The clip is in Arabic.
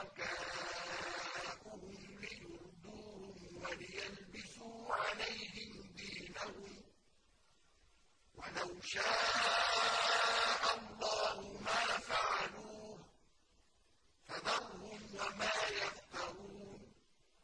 شُرَكَاؤُهُمْ لِيُرْدُوهُمْ وَلِيَلْبِسُوا عَلَيْهِمْ دِينَهُمْ ۖ وَلَوْ شَاءَ اللَّهُ مَا فَعَلُوهُ ۖ فَذَرْهُمْ وَمَا